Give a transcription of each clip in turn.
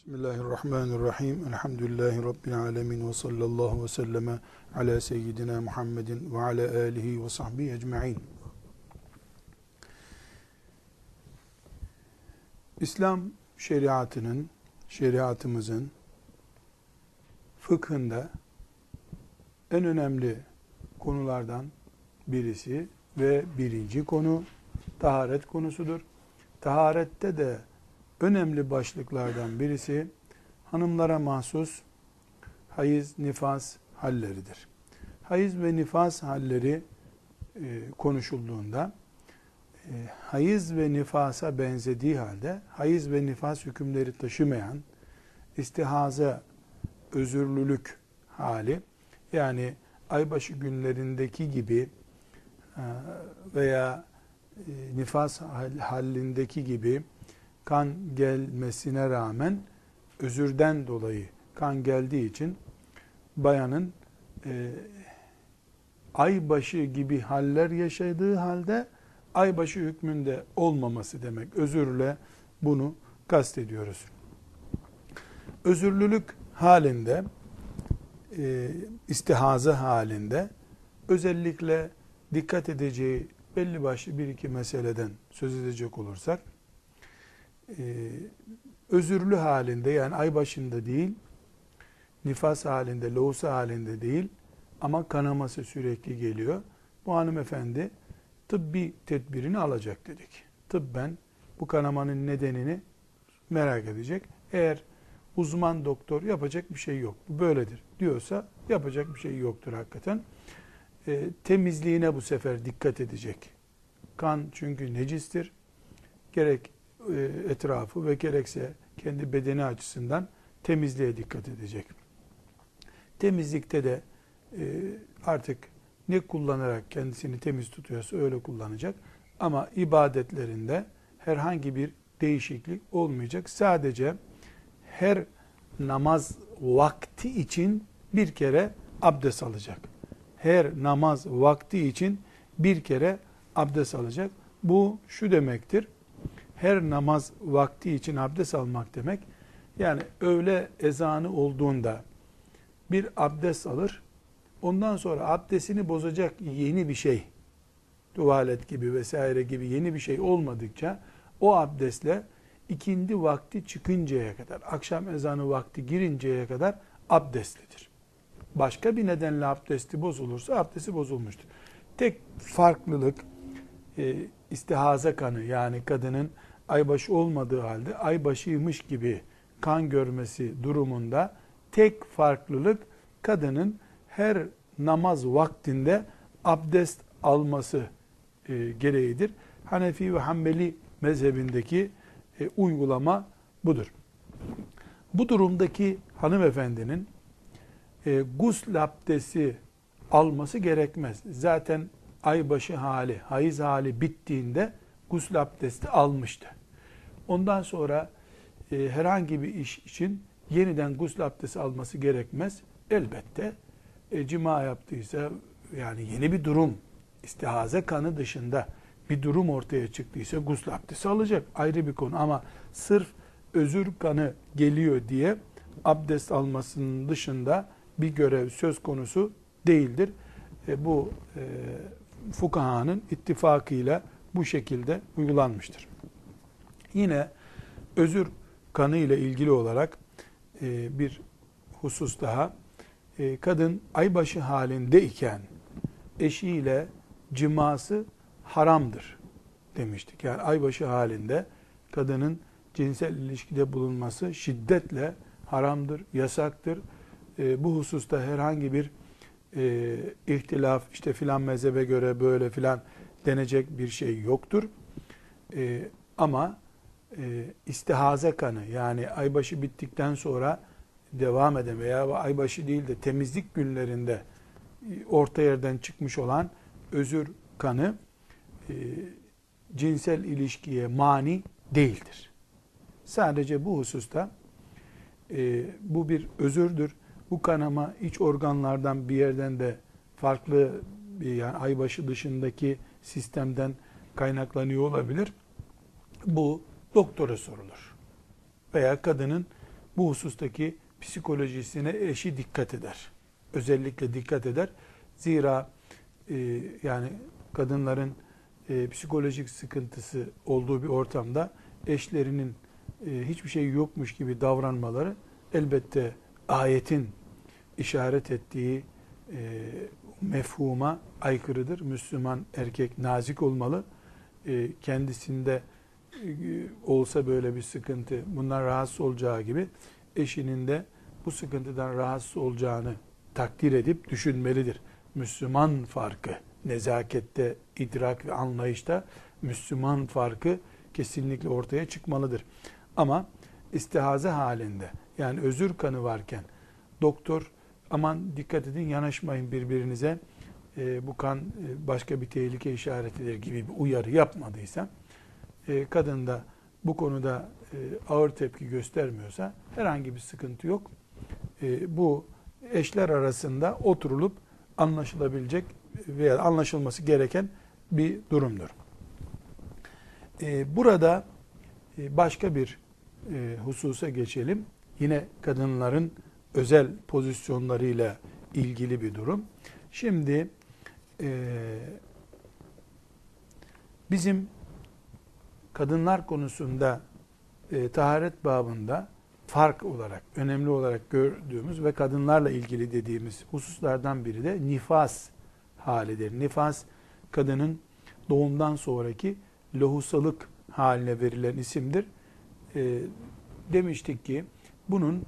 Bismillahirrahmanirrahim. Elhamdülillahi Rabbil alemin ve sallallahu ve selleme ala seyyidina Muhammedin ve ala alihi ve sahbihi ecma'in. İslam şeriatının, şeriatımızın fıkhında en önemli konulardan birisi ve birinci konu taharet konusudur. Taharette de önemli başlıklardan birisi hanımlara mahsus hayız, nifas halleridir. Hayız ve nifas halleri e, konuşulduğunda e, hayız ve nifasa benzediği halde hayız ve nifas hükümleri taşımayan istihaza özürlülük hali yani aybaşı günlerindeki gibi e, veya e, nifas halindeki gibi kan gelmesine rağmen özürden dolayı kan geldiği için bayanın e, aybaşı gibi haller yaşadığı halde aybaşı hükmünde olmaması demek. Özürle bunu kastediyoruz. Özürlülük halinde e, istihaza halinde özellikle dikkat edeceği belli başlı bir iki meseleden söz edecek olursak özürlü halinde yani ay başında değil, nifas halinde, lohusa halinde değil ama kanaması sürekli geliyor. Bu hanımefendi tıbbi tedbirini alacak dedik. Tıbben bu kanamanın nedenini merak edecek. Eğer uzman doktor yapacak bir şey yok. Bu böyledir diyorsa yapacak bir şey yoktur hakikaten. E, temizliğine bu sefer dikkat edecek. Kan çünkü necistir. Gerek e, etrafı ve gerekse kendi bedeni açısından temizliğe dikkat edecek. Temizlikte de e, artık ne kullanarak kendisini temiz tutuyorsa öyle kullanacak. Ama ibadetlerinde herhangi bir değişiklik olmayacak. Sadece her namaz vakti için bir kere abdest alacak. Her namaz vakti için bir kere abdest alacak. Bu şu demektir her namaz vakti için abdest almak demek. Yani öğle ezanı olduğunda bir abdest alır. Ondan sonra abdestini bozacak yeni bir şey, tuvalet gibi vesaire gibi yeni bir şey olmadıkça o abdestle ikindi vakti çıkıncaya kadar, akşam ezanı vakti girinceye kadar abdestlidir. Başka bir nedenle abdesti bozulursa abdesti bozulmuştur. Tek farklılık e, istihaza kanı yani kadının aybaşı olmadığı halde aybaşıymış gibi kan görmesi durumunda tek farklılık kadının her namaz vaktinde abdest alması e, gereğidir. Hanefi ve Hanbeli mezhebindeki e, uygulama budur. Bu durumdaki hanımefendinin e, gusl abdesti alması gerekmez. Zaten aybaşı hali, hayız hali bittiğinde gusl abdesti almıştı. Ondan sonra e, herhangi bir iş için yeniden gusül abdesti alması gerekmez. Elbette e, cima yaptıysa yani yeni bir durum istihaze kanı dışında bir durum ortaya çıktıysa gusül abdesti alacak ayrı bir konu ama sırf özür kanı geliyor diye abdest almasının dışında bir görev söz konusu değildir. E, bu e, fukahanın ittifakıyla bu şekilde uygulanmıştır. Yine özür kanı ile ilgili olarak e, bir husus daha. E, kadın aybaşı halindeyken eşiyle ciması haramdır demiştik. Yani aybaşı halinde kadının cinsel ilişkide bulunması şiddetle haramdır, yasaktır. E, bu hususta herhangi bir e, ihtilaf, işte filan mezhebe göre böyle filan denecek bir şey yoktur. E, ama e, istihaze kanı yani aybaşı bittikten sonra devam eden veya aybaşı değil de temizlik günlerinde e, orta yerden çıkmış olan özür kanı e, cinsel ilişkiye mani değildir. Sadece bu hususta e, bu bir özürdür. Bu kanama iç organlardan bir yerden de farklı bir yani aybaşı dışındaki sistemden kaynaklanıyor olabilir. Bu doktora sorulur. Veya kadının bu husustaki psikolojisine eşi dikkat eder. Özellikle dikkat eder. Zira e, yani kadınların e, psikolojik sıkıntısı olduğu bir ortamda eşlerinin e, hiçbir şey yokmuş gibi davranmaları elbette ayetin işaret ettiği e, mefhuma aykırıdır. Müslüman erkek nazik olmalı. E, kendisinde olsa böyle bir sıkıntı bundan rahatsız olacağı gibi eşinin de bu sıkıntıdan rahatsız olacağını takdir edip düşünmelidir. Müslüman farkı, nezakette, idrak ve anlayışta Müslüman farkı kesinlikle ortaya çıkmalıdır. Ama istihaze halinde yani özür kanı varken doktor aman dikkat edin yanaşmayın birbirinize e, bu kan e, başka bir tehlike işaretidir gibi bir uyarı yapmadıysa e, kadın da bu konuda e, ağır tepki göstermiyorsa herhangi bir sıkıntı yok. E, bu eşler arasında oturulup anlaşılabilecek veya anlaşılması gereken bir durumdur. E, burada e, başka bir e, hususa geçelim. Yine kadınların özel pozisyonlarıyla ilgili bir durum. Şimdi bizim kadınlar konusunda e, taharet babında fark olarak, önemli olarak gördüğümüz ve kadınlarla ilgili dediğimiz hususlardan biri de nifas halidir. Nifas, kadının doğumdan sonraki lohusalık haline verilen isimdir. E, demiştik ki bunun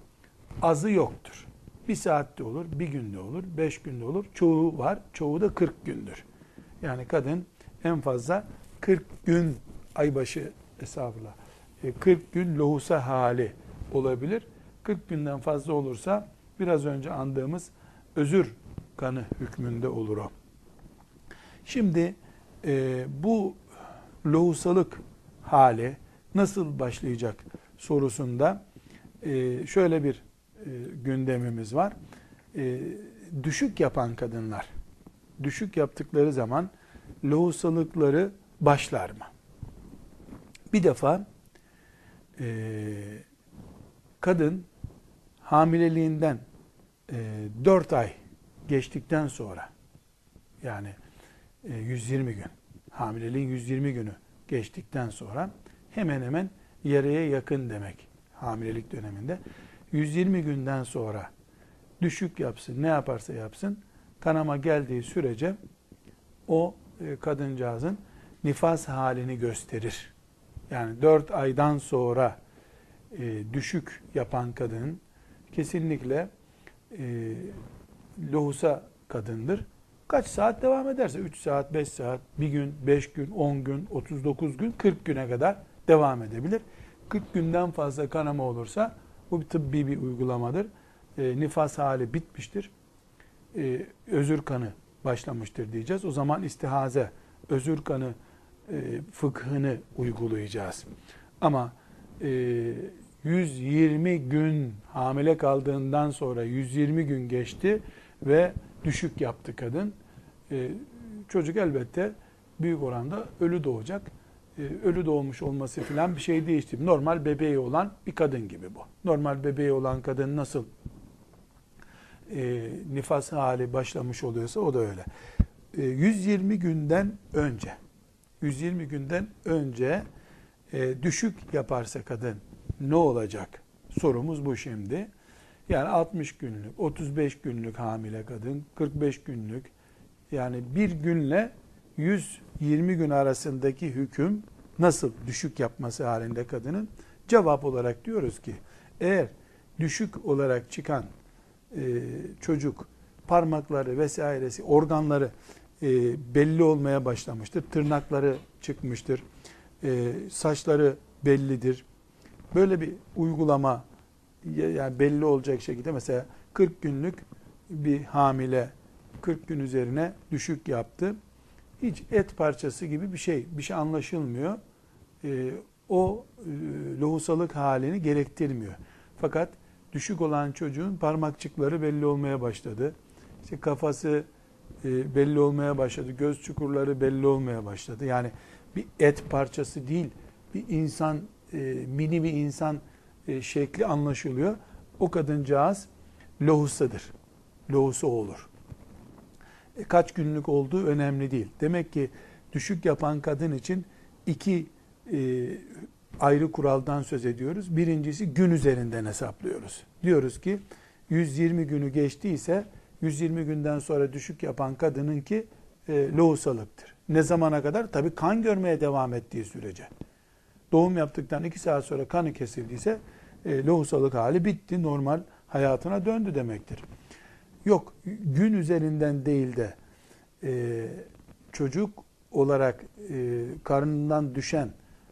azı yoktur. Bir saatte olur, bir günde olur, beş günde olur. Çoğu var, çoğu da 40 gündür. Yani kadın en fazla 40 gün aybaşı estağfurullah 40 e, gün lohusa hali olabilir. 40 günden fazla olursa biraz önce andığımız özür kanı hükmünde olur o. Şimdi e, bu lohusalık hali nasıl başlayacak sorusunda e, şöyle bir e, gündemimiz var. E, düşük yapan kadınlar, düşük yaptıkları zaman lohusalıkları başlar mı? Bir defa e, kadın hamileliğinden e, 4 ay geçtikten sonra yani e, 120 gün hamileliğin 120 günü geçtikten sonra hemen hemen yarıya yakın demek hamilelik döneminde. 120 günden sonra düşük yapsın, ne yaparsa yapsın, kanama geldiği sürece o e, kadıncağızın nifas halini gösterir. Yani 4 aydan sonra e, düşük yapan kadın kesinlikle e, lohusa kadındır. Kaç saat devam ederse 3 saat, 5 saat, 1 gün, 5 gün, 10 gün, 39 gün, 40 güne kadar devam edebilir. 40 günden fazla kanama olursa bu bir tıbbi bir uygulamadır. E, nifas hali bitmiştir. E, özür kanı başlamıştır diyeceğiz. O zaman istihaze, özür kanı fıkhını uygulayacağız. Ama e, 120 gün hamile kaldığından sonra 120 gün geçti ve düşük yaptı kadın. E, çocuk elbette büyük oranda ölü doğacak e, ölü doğmuş olması filan bir şey değişti. Normal bebeği olan bir kadın gibi bu. Normal bebeği olan kadın nasıl e, nifas hali başlamış oluyorsa o da öyle. E, 120 günden önce 120 günden önce e, düşük yaparsa kadın ne olacak? Sorumuz bu şimdi. Yani 60 günlük, 35 günlük hamile kadın, 45 günlük yani bir günle 120 gün arasındaki hüküm nasıl düşük yapması halinde kadının? Cevap olarak diyoruz ki eğer düşük olarak çıkan e, çocuk parmakları vesairesi organları e, belli olmaya başlamıştır. Tırnakları çıkmıştır. E, saçları bellidir. Böyle bir uygulama yani belli olacak şekilde mesela 40 günlük bir hamile 40 gün üzerine düşük yaptı hiç et parçası gibi bir şey, bir şey anlaşılmıyor. E, o lohusalık halini gerektirmiyor. Fakat düşük olan çocuğun parmakçıkları belli olmaya başladı. İşte kafası e, belli olmaya başladı. Göz çukurları belli olmaya başladı. Yani bir et parçası değil, bir insan, e, mini bir insan e, şekli anlaşılıyor. O kadıncağız lohusadır. Lohusa olur. Kaç günlük olduğu önemli değil. Demek ki düşük yapan kadın için iki ayrı kuraldan söz ediyoruz. Birincisi gün üzerinden hesaplıyoruz. Diyoruz ki 120 günü geçtiyse 120 günden sonra düşük yapan kadının ki e, lohusalıktır. Ne zamana kadar? Tabi kan görmeye devam ettiği sürece. Doğum yaptıktan 2 saat sonra kanı kesildiyse e, lohusalık hali bitti. Normal hayatına döndü demektir. Yok gün üzerinden değil de e, çocuk olarak e, karnından düşen,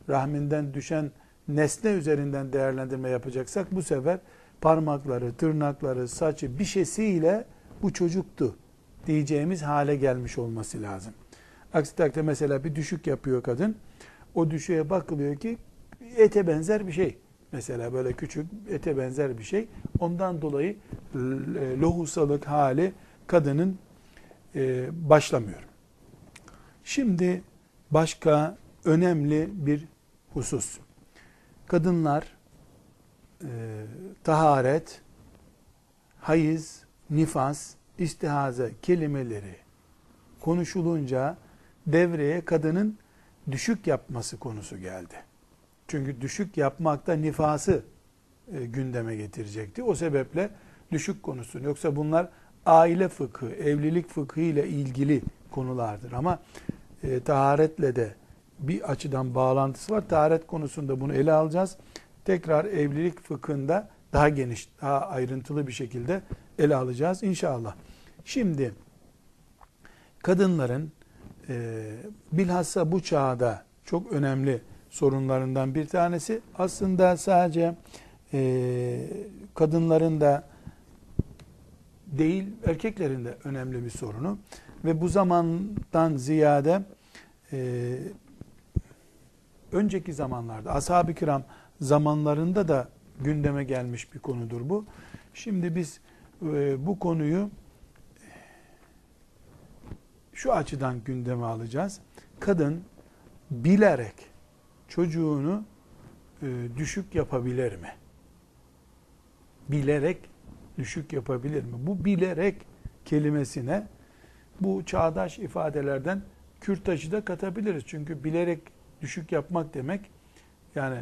rahminden düşen nesne üzerinden değerlendirme yapacaksak bu sefer parmakları, tırnakları, saçı bir şeysiyle bu çocuktu diyeceğimiz hale gelmiş olması lazım. Aksi takdirde mesela bir düşük yapıyor kadın. O düşüğe bakılıyor ki ete benzer bir şey. Mesela böyle küçük ete benzer bir şey. Ondan dolayı lohusalık hali kadının e, başlamıyor. Şimdi başka önemli bir husus. Kadınlar e, taharet, hayız, nifas, istihaze kelimeleri konuşulunca devreye kadının düşük yapması konusu geldi. Çünkü düşük yapmakta nifası e, gündeme getirecekti. O sebeple düşük konusunu. Yoksa bunlar aile fıkhı, evlilik fıkhı ile ilgili konulardır. Ama e, taharetle de bir açıdan bağlantısı var. Taharet konusunda bunu ele alacağız. Tekrar evlilik fıkhında daha geniş, daha ayrıntılı bir şekilde ele alacağız inşallah. Şimdi kadınların e, bilhassa bu çağda çok önemli sorunlarından bir tanesi aslında sadece e, kadınların da değil erkeklerin de önemli bir sorunu ve bu zamandan ziyade e, önceki zamanlarda ashab-ı kiram zamanlarında da gündeme gelmiş bir konudur bu. Şimdi biz e, bu konuyu şu açıdan gündeme alacağız. Kadın bilerek çocuğunu e, düşük yapabilir mi? Bilerek düşük yapabilir mi? Bu bilerek kelimesine bu çağdaş ifadelerden kürtajı da katabiliriz. Çünkü bilerek düşük yapmak demek yani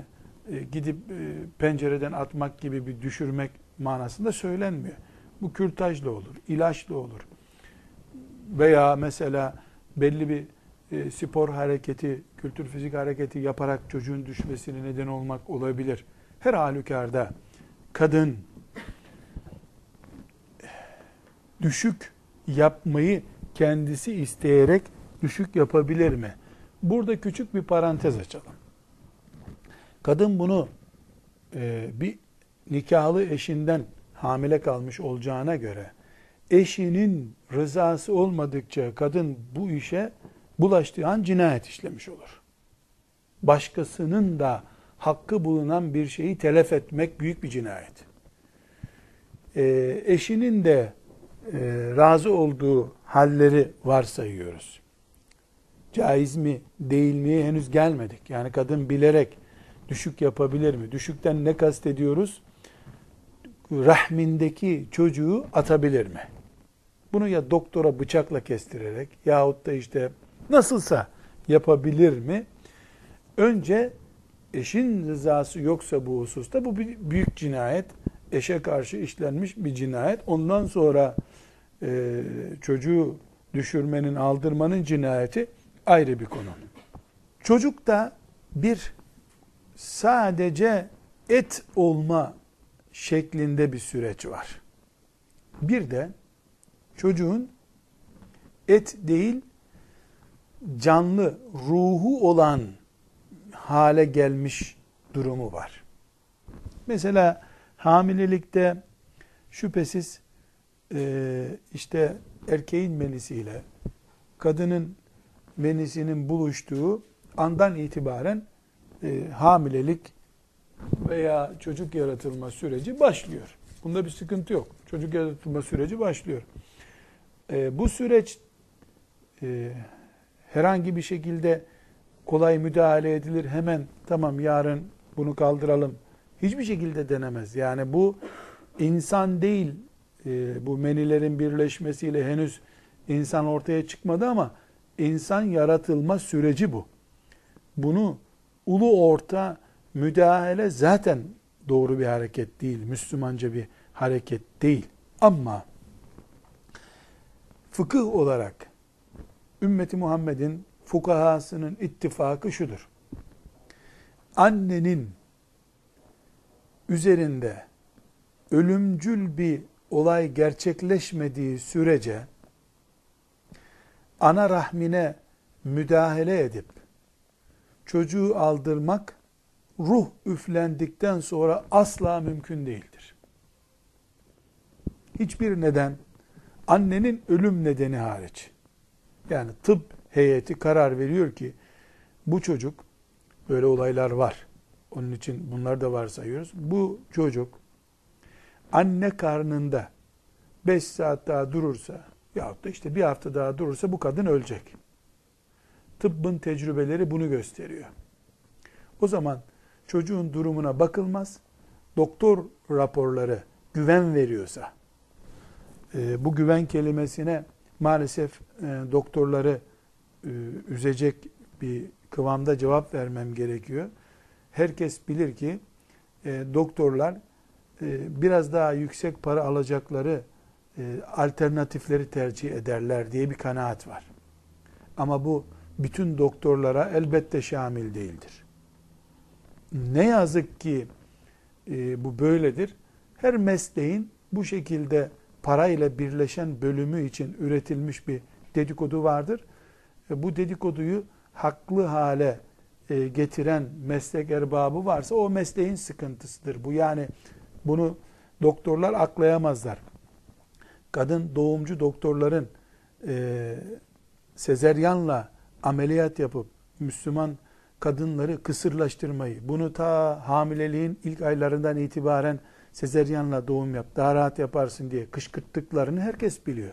e, gidip e, pencereden atmak gibi bir düşürmek manasında söylenmiyor. Bu kürtajla olur, ilaçla olur veya mesela belli bir e, spor hareketi, kültür fizik hareketi yaparak çocuğun düşmesine neden olmak olabilir. Her halükarda kadın düşük yapmayı kendisi isteyerek düşük yapabilir mi? Burada küçük bir parantez açalım. Kadın bunu e, bir nikahlı eşinden hamile kalmış olacağına göre eşinin rızası olmadıkça kadın bu işe bulaştığı an cinayet işlemiş olur. Başkasının da hakkı bulunan bir şeyi telef etmek büyük bir cinayet. E, eşinin de e, razı olduğu halleri varsayıyoruz. Caiz mi değil mi henüz gelmedik. Yani kadın bilerek düşük yapabilir mi? Düşükten ne kastediyoruz? Rahmindeki çocuğu atabilir mi? Bunu ya doktora bıçakla kestirerek yahut da işte nasılsa yapabilir mi? Önce eşin rızası yoksa bu hususta bu bir büyük cinayet. Eşe karşı işlenmiş bir cinayet. Ondan sonra e, çocuğu düşürmenin, aldırmanın cinayeti ayrı bir konu. Çocukta bir sadece et olma şeklinde bir süreç var. Bir de çocuğun et değil canlı, ruhu olan hale gelmiş durumu var. Mesela hamilelikte şüphesiz e, işte erkeğin menisiyle kadının menisinin buluştuğu andan itibaren e, hamilelik veya çocuk yaratılma süreci başlıyor. Bunda bir sıkıntı yok. Çocuk yaratılma süreci başlıyor. E, bu süreç e, herhangi bir şekilde kolay müdahale edilir. Hemen tamam yarın bunu kaldıralım Hiçbir şekilde denemez. Yani bu insan değil, e, bu menilerin birleşmesiyle henüz insan ortaya çıkmadı ama insan yaratılma süreci bu. Bunu ulu orta müdahale zaten doğru bir hareket değil, Müslümanca bir hareket değil. Ama fıkıh olarak ümmeti Muhammed'in fukahasının ittifakı şudur. Annenin üzerinde ölümcül bir olay gerçekleşmediği sürece ana rahmine müdahale edip çocuğu aldırmak ruh üflendikten sonra asla mümkün değildir. Hiçbir neden annenin ölüm nedeni hariç. Yani tıp heyeti karar veriyor ki bu çocuk böyle olaylar var. Onun için bunları da varsayıyoruz. Bu çocuk anne karnında 5 saat daha durursa yahut da işte bir hafta daha durursa bu kadın ölecek. Tıbbın tecrübeleri bunu gösteriyor. O zaman çocuğun durumuna bakılmaz. Doktor raporları güven veriyorsa, e, bu güven kelimesine maalesef e, doktorları e, üzecek bir kıvamda cevap vermem gerekiyor. Herkes bilir ki doktorlar biraz daha yüksek para alacakları alternatifleri tercih ederler diye bir kanaat var. Ama bu bütün doktorlara elbette şamil değildir. Ne yazık ki e, bu böyledir. Her mesleğin bu şekilde parayla birleşen bölümü için üretilmiş bir dedikodu vardır. E, bu dedikoduyu haklı hale e, getiren meslek erbabı varsa o mesleğin sıkıntısıdır. Bu yani bunu doktorlar aklayamazlar. Kadın doğumcu doktorların e, sezeryanla ameliyat yapıp Müslüman kadınları kısırlaştırmayı, bunu ta hamileliğin ilk aylarından itibaren sezeryanla doğum yap, daha rahat yaparsın diye kışkırttıklarını herkes biliyor.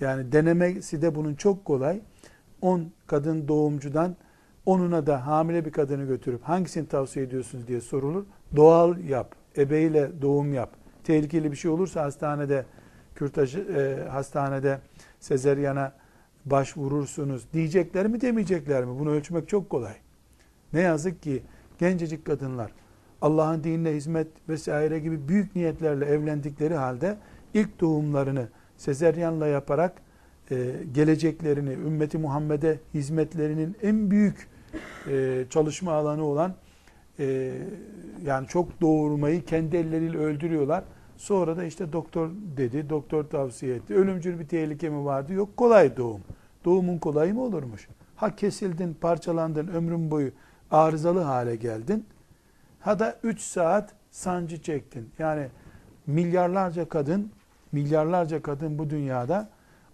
Yani denemesi de bunun çok kolay. 10 kadın doğumcudan onuna da hamile bir kadını götürüp hangisini tavsiye ediyorsunuz diye sorulur. Doğal yap, ebeyle doğum yap. Tehlikeli bir şey olursa hastanede kürtaj e, hastanede sezeryana başvurursunuz diyecekler mi demeyecekler mi? Bunu ölçmek çok kolay. Ne yazık ki gencecik kadınlar Allah'ın dinine hizmet vesaire gibi büyük niyetlerle evlendikleri halde ilk doğumlarını sezeryanla yaparak e, geleceklerini, ümmeti Muhammed'e hizmetlerinin en büyük e, çalışma alanı olan e, yani çok doğurmayı kendi elleriyle öldürüyorlar. Sonra da işte doktor dedi, doktor tavsiye etti. Ölümcül bir tehlike mi vardı? Yok kolay doğum. Doğumun kolayı mı olurmuş? Ha kesildin, parçalandın, ömrün boyu arızalı hale geldin. Ha da 3 saat sancı çektin. Yani milyarlarca kadın, milyarlarca kadın bu dünyada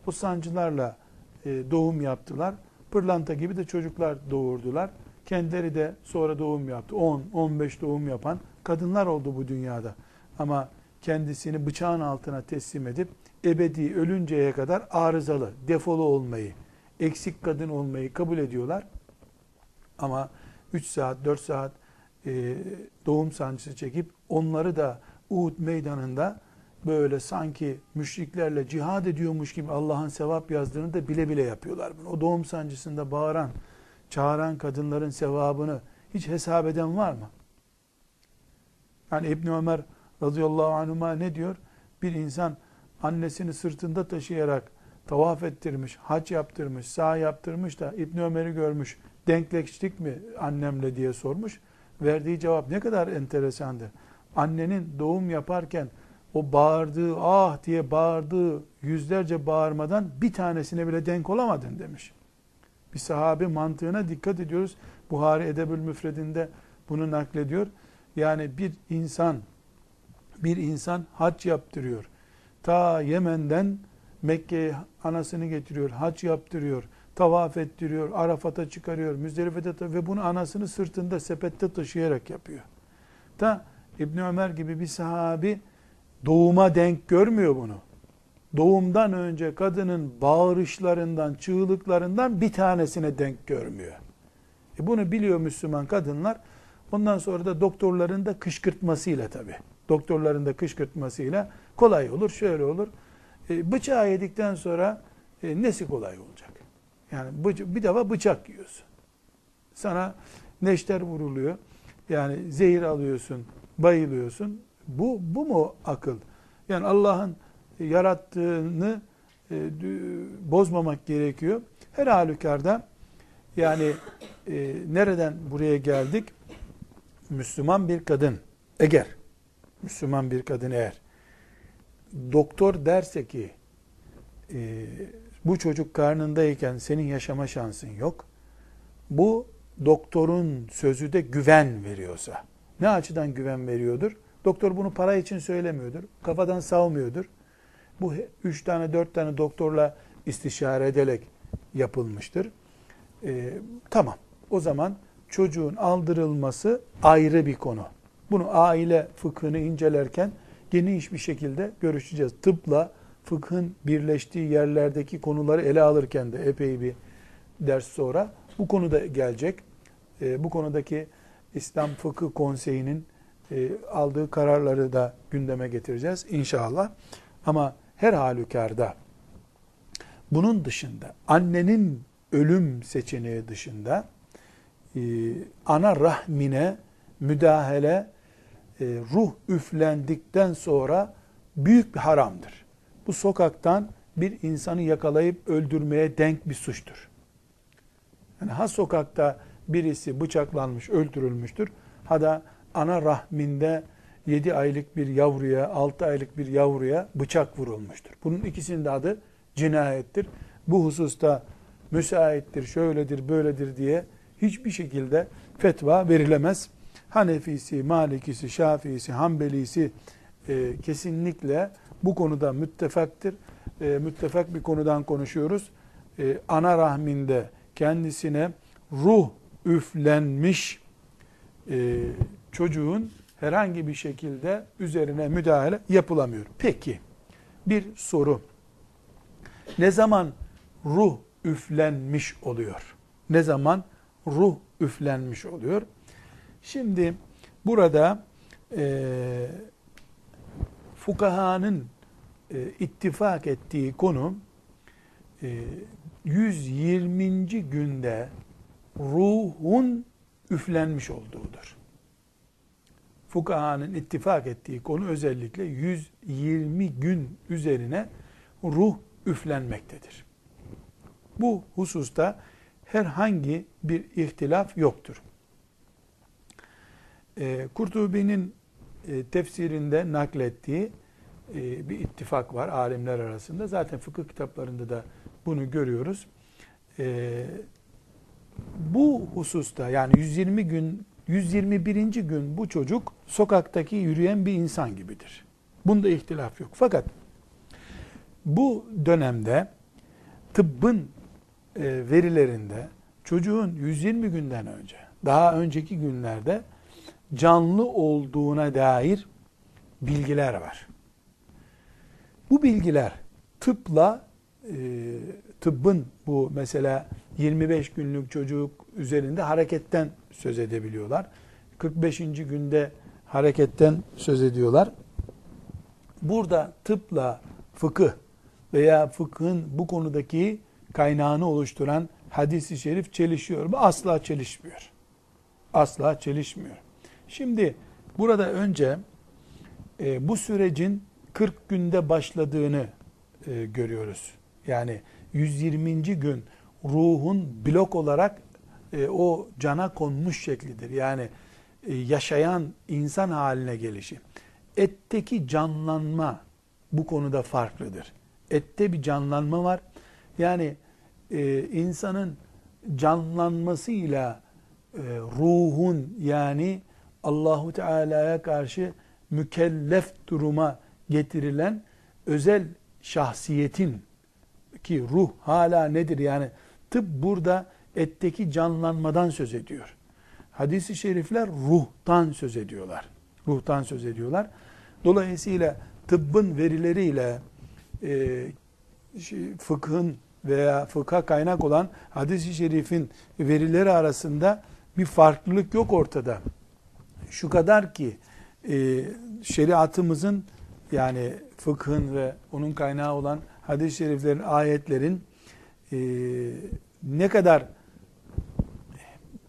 bu sancılarla e, doğum yaptılar. Pırlanta gibi de çocuklar doğurdular. Kendileri de sonra doğum yaptı. 10, 15 doğum yapan kadınlar oldu bu dünyada. Ama kendisini bıçağın altına teslim edip ebedi ölünceye kadar arızalı, defolu olmayı, eksik kadın olmayı kabul ediyorlar. Ama 3 saat, 4 saat e, doğum sancısı çekip onları da Uhud meydanında böyle sanki müşriklerle cihad ediyormuş gibi Allah'ın sevap yazdığını da bile bile yapıyorlar bunu. O doğum sancısında bağıran, çağıran kadınların sevabını hiç hesap eden var mı? Yani İbn Ömer radıyallahu anhuma ne diyor? Bir insan annesini sırtında taşıyarak tavaf ettirmiş, hac yaptırmış, sağ yaptırmış da İbn Ömer'i görmüş. Denkleştik mi annemle diye sormuş. Verdiği cevap ne kadar enteresandır. Annenin doğum yaparken o bağırdığı, ah diye bağırdığı yüzlerce bağırmadan bir tanesine bile denk olamadın demiş. Bir sahabe mantığına dikkat ediyoruz. Buhari Edebül Müfredinde bunu naklediyor. Yani bir insan bir insan hac yaptırıyor. Ta Yemen'den Mekke'ye anasını getiriyor, hac yaptırıyor, tavaf ettiriyor, Arafat'a çıkarıyor, Müzdelife'de ve bunu anasını sırtında sepette taşıyarak yapıyor. Ta İbn Ömer gibi bir sahabi doğuma denk görmüyor bunu. Doğumdan önce kadının bağırışlarından, çığlıklarından bir tanesine denk görmüyor. E bunu biliyor Müslüman kadınlar. Ondan sonra da doktorların da kışkırtmasıyla tabi. Doktorların da kışkırtmasıyla kolay olur, şöyle olur. E, bıçağı yedikten sonra e, nesi kolay olacak? Yani bir defa bıçak yiyorsun. Sana neşter vuruluyor. Yani zehir alıyorsun, bayılıyorsun. Bu, bu mu akıl? Yani Allah'ın yarattığını e, bozmamak gerekiyor. Her halükarda yani e, nereden buraya geldik? Müslüman bir kadın eğer Müslüman bir kadın eğer doktor derse ki e, bu çocuk karnındayken senin yaşama şansın yok. Bu doktorun sözü de güven veriyorsa. Ne açıdan güven veriyordur? Doktor bunu para için söylemiyordur. Kafadan savmıyordur. Bu üç tane dört tane doktorla istişare ederek yapılmıştır. Ee, tamam. O zaman çocuğun aldırılması ayrı bir konu. Bunu aile fıkhını incelerken geniş bir şekilde görüşeceğiz. Tıpla fıkhın birleştiği yerlerdeki konuları ele alırken de epey bir ders sonra bu konuda gelecek. E, bu konudaki İslam Fıkıh Konseyi'nin e, aldığı kararları da gündeme getireceğiz inşallah. Ama her halükarda bunun dışında annenin ölüm seçeneği dışında e, ana rahmine müdahale e, ruh üflendikten sonra büyük bir haramdır. Bu sokaktan bir insanı yakalayıp öldürmeye denk bir suçtur. Yani ha sokakta birisi bıçaklanmış, öldürülmüştür. Ha da ana rahminde 7 aylık bir yavruya, 6 aylık bir yavruya bıçak vurulmuştur. Bunun ikisinin de adı cinayettir. Bu hususta müsaittir, şöyledir, böyledir diye hiçbir şekilde fetva verilemez. Hanefisi, Malikisi, Şafiisi, Hanbelisi e, kesinlikle bu konuda müttefaktır. E, müttefak bir konudan konuşuyoruz. E, ana rahminde kendisine ruh üflenmiş e, çocuğun herhangi bir şekilde üzerine müdahale yapılamıyor. Peki bir soru. Ne zaman ruh üflenmiş oluyor? Ne zaman ruh üflenmiş oluyor? Şimdi burada e, fukahanın e, ittifak ettiği konu e, 120. günde ruhun üflenmiş olduğudur. Fukahanın ittifak ettiği konu özellikle 120 gün üzerine ruh üflenmektedir. Bu hususta herhangi bir ihtilaf yoktur. E, Kurtubi'nin e, tefsirinde naklettiği e, bir ittifak var alimler arasında. Zaten fıkıh kitaplarında da bunu görüyoruz. E, bu hususta yani 120 gün 121. gün bu çocuk sokaktaki yürüyen bir insan gibidir. Bunda ihtilaf yok. Fakat bu dönemde tıbbın e, verilerinde çocuğun 120 günden önce, daha önceki günlerde canlı olduğuna dair bilgiler var. Bu bilgiler tıpla e, tıbbın bu mesela 25 günlük çocuk üzerinde hareketten söz edebiliyorlar. 45. günde hareketten söz ediyorlar. Burada tıpla fıkıh veya fıkhın bu konudaki kaynağını oluşturan hadisi şerif çelişiyor mu? Asla çelişmiyor. Asla çelişmiyor. Şimdi burada önce e, bu sürecin 40 günde başladığını e, görüyoruz. Yani 120. gün ruhun blok olarak e, o cana konmuş şeklidir. Yani e, yaşayan insan haline gelişi. Etteki canlanma bu konuda farklıdır. Ette bir canlanma var. Yani e, insanın canlanmasıyla e, ruhun yani Allahu Teala'ya karşı mükellef duruma getirilen özel şahsiyetin ki ruh hala nedir? Yani tıp burada etteki canlanmadan söz ediyor. Hadis-i şerifler ruhtan söz ediyorlar. Ruhtan söz ediyorlar. Dolayısıyla tıbbın verileriyle e, fıkhın veya fıkha kaynak olan hadis-i şerifin verileri arasında bir farklılık yok ortada. Şu kadar ki e, şeriatımızın yani fıkhın ve onun kaynağı olan hadis-i şeriflerin, ayetlerin e, ne kadar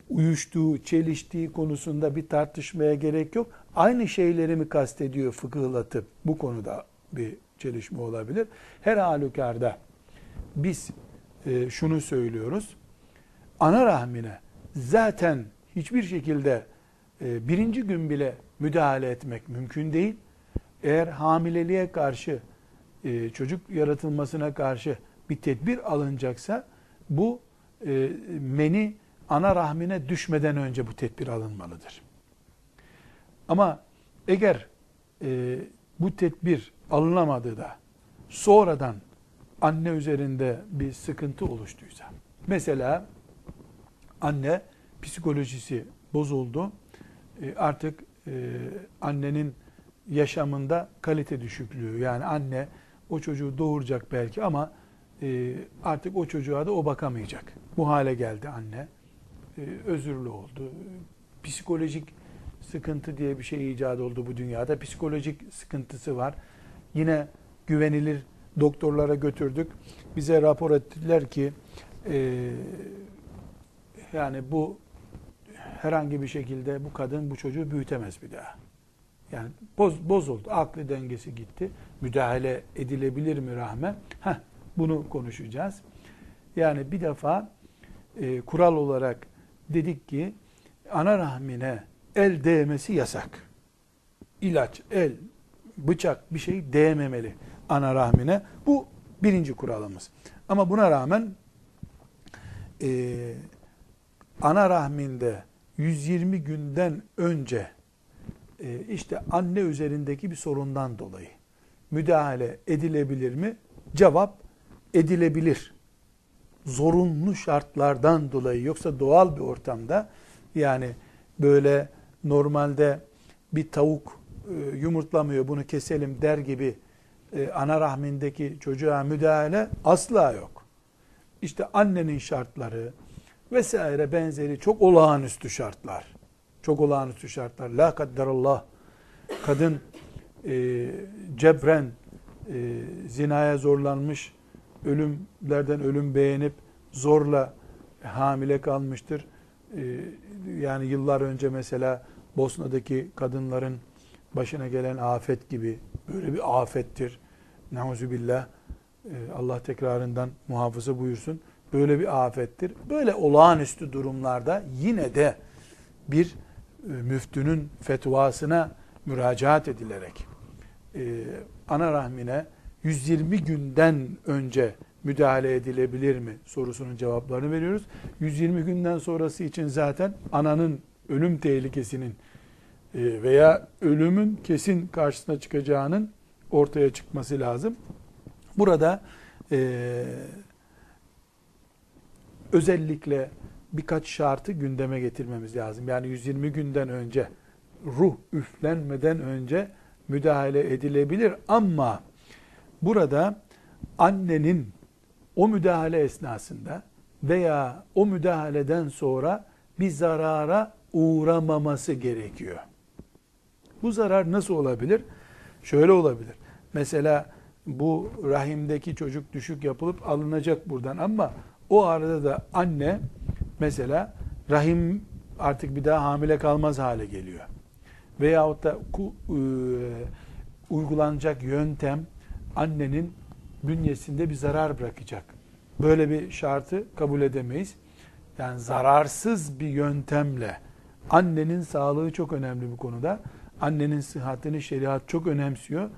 uyuştuğu, çeliştiği konusunda bir tartışmaya gerek yok. Aynı şeyleri mi kastediyor fıkıhla tıp? Bu konuda bir çelişme olabilir. Her halükarda biz e, şunu söylüyoruz. Ana rahmine zaten hiçbir şekilde e, birinci gün bile müdahale etmek mümkün değil. Eğer hamileliğe karşı, e, çocuk yaratılmasına karşı bir tedbir alınacaksa bu e, meni ana rahmine düşmeden önce bu tedbir alınmalıdır. Ama eğer bu tedbir alınamadı da sonradan anne üzerinde bir sıkıntı oluştuysa, mesela anne psikolojisi bozuldu, e, artık e, annenin yaşamında kalite düşüklüğü, yani anne o çocuğu doğuracak belki ama e, artık o çocuğa da o bakamayacak. Bu hale geldi anne. Özürlü oldu. Psikolojik sıkıntı diye bir şey icat oldu bu dünyada. Psikolojik sıkıntısı var. Yine güvenilir doktorlara götürdük. Bize rapor ettiler ki e, yani bu herhangi bir şekilde bu kadın bu çocuğu büyütemez bir daha. Yani boz, bozuldu. Aklı dengesi gitti. Müdahale edilebilir mi rahme? Heh, bunu konuşacağız. Yani bir defa e, kural olarak dedik ki ana rahmine el değmesi yasak. İlaç, el, bıçak bir şey değmemeli ana rahmine. Bu birinci kuralımız. Ama buna rağmen e, ana rahminde 120 günden önce e, işte anne üzerindeki bir sorundan dolayı müdahale edilebilir mi? Cevap edilebilir. Zorunlu şartlardan dolayı yoksa doğal bir ortamda yani böyle normalde bir tavuk e, yumurtlamıyor bunu keselim der gibi e, ana rahmindeki çocuğa müdahale asla yok. İşte annenin şartları vesaire benzeri çok olağanüstü şartlar. Çok olağanüstü şartlar. La kadderallah. Kadın e, cebren e, zinaya zorlanmış, ölümlerden ölüm beğenip zorla hamile kalmıştır. E, yani yıllar önce mesela Bosna'daki kadınların başına gelen afet gibi böyle bir afettir. Neuzubillah. E, Allah tekrarından muhafaza buyursun. Böyle bir afettir. Böyle olağanüstü durumlarda yine de bir e, müftünün fetvasına müracaat edilerek e, ana rahmine 120 günden önce müdahale edilebilir mi sorusunun cevaplarını veriyoruz. 120 günden sonrası için zaten ananın ölüm tehlikesinin e, veya ölümün kesin karşısına çıkacağının ortaya çıkması lazım. Burada e, özellikle birkaç şartı gündeme getirmemiz lazım. Yani 120 günden önce ruh üflenmeden önce müdahale edilebilir ama burada annenin o müdahale esnasında veya o müdahaleden sonra bir zarara uğramaması gerekiyor. Bu zarar nasıl olabilir? Şöyle olabilir. Mesela bu rahimdeki çocuk düşük yapılıp alınacak buradan ama o arada da anne mesela rahim artık bir daha hamile kalmaz hale geliyor. Veyahut da e, uygulanacak yöntem annenin bünyesinde bir zarar bırakacak. Böyle bir şartı kabul edemeyiz. Yani zararsız bir yöntemle annenin sağlığı çok önemli bu konuda. Annenin sıhhatini şeriat çok önemsiyor.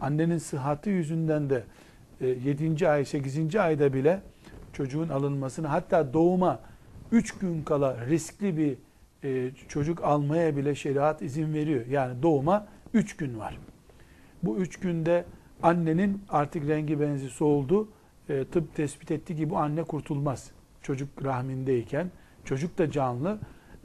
Annenin sıhhati yüzünden de 7. E, ay 8. ayda bile çocuğun alınmasını hatta doğuma 3 gün kala riskli bir e, çocuk almaya bile şeriat izin veriyor. Yani doğuma 3 gün var. Bu 3 günde annenin artık rengi benzi soldu. E, tıp tespit etti ki bu anne kurtulmaz. Çocuk rahmindeyken. Çocuk da canlı.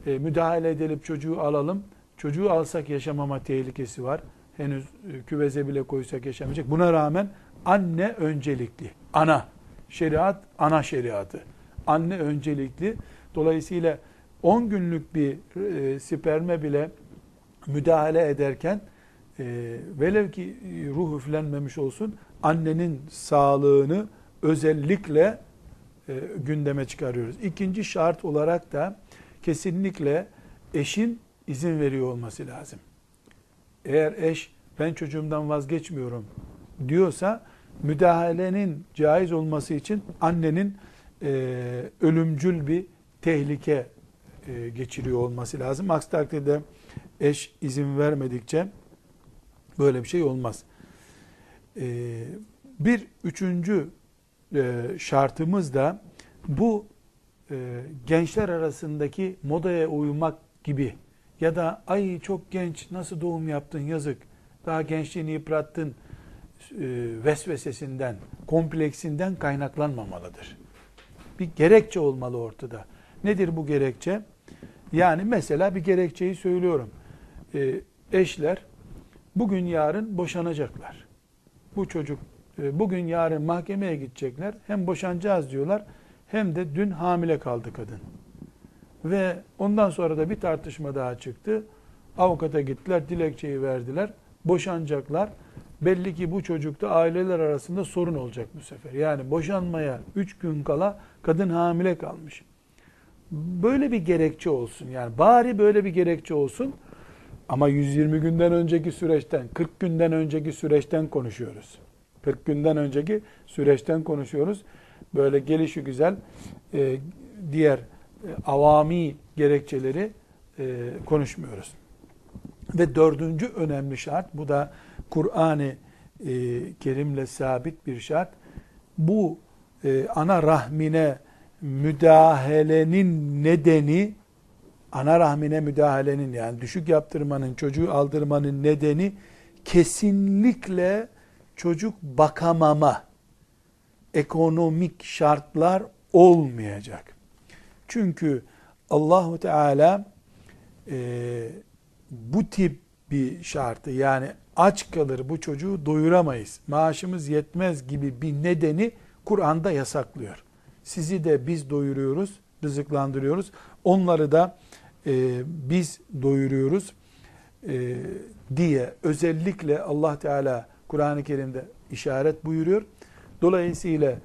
E, müdahale edelim çocuğu alalım. Çocuğu alsak yaşamama tehlikesi var. Henüz e, küveze bile koysak yaşamayacak. Buna rağmen anne öncelikli. Ana. Şeriat ana şeriatı. Anne öncelikli. Dolayısıyla 10 günlük bir e, sperme bile müdahale ederken e, velev ki ruh üflenmemiş olsun annenin sağlığını özellikle e, gündeme çıkarıyoruz. İkinci şart olarak da kesinlikle eşin izin veriyor olması lazım. Eğer eş ben çocuğumdan vazgeçmiyorum diyorsa müdahalenin caiz olması için annenin e, ölümcül bir tehlike e, geçiriyor olması lazım. Aksi takdirde eş izin vermedikçe böyle bir şey olmaz. E, bir üçüncü e, şartımız da bu e, gençler arasındaki modaya uymak gibi ya da ay çok genç nasıl doğum yaptın yazık daha gençliğini yıprattın vesvesesinden, kompleksinden kaynaklanmamalıdır. Bir gerekçe olmalı ortada. Nedir bu gerekçe? Yani mesela bir gerekçeyi söylüyorum. E, eşler bugün yarın boşanacaklar. Bu çocuk e, bugün yarın mahkemeye gidecekler. Hem boşanacağız diyorlar hem de dün hamile kaldı kadın. Ve ondan sonra da bir tartışma daha çıktı. Avukata gittiler, dilekçeyi verdiler. Boşanacaklar. Belli ki bu çocukta aileler arasında sorun olacak bu sefer. Yani boşanmaya 3 gün kala kadın hamile kalmış. Böyle bir gerekçe olsun. Yani bari böyle bir gerekçe olsun. Ama 120 günden önceki süreçten, 40 günden önceki süreçten konuşuyoruz. 40 günden önceki süreçten konuşuyoruz. Böyle gelişi güzel e, diğer e, avami gerekçeleri e, konuşmuyoruz. Ve dördüncü önemli şart, bu da Kur'an-ı e, Kerim'le sabit bir şart. Bu e, ana rahmine müdahalenin nedeni, ana rahmine müdahalenin yani düşük yaptırmanın, çocuğu aldırmanın nedeni kesinlikle çocuk bakamama, ekonomik şartlar olmayacak. Çünkü Allahu Teala e, bu tip bir şartı yani aç kalır bu çocuğu doyuramayız, maaşımız yetmez gibi bir nedeni Kur'an'da yasaklıyor. Sizi de biz doyuruyoruz, rızıklandırıyoruz. Onları da e, biz doyuruyoruz e, diye özellikle Allah Teala Kur'an-ı Kerim'de işaret buyuruyor. Dolayısıyla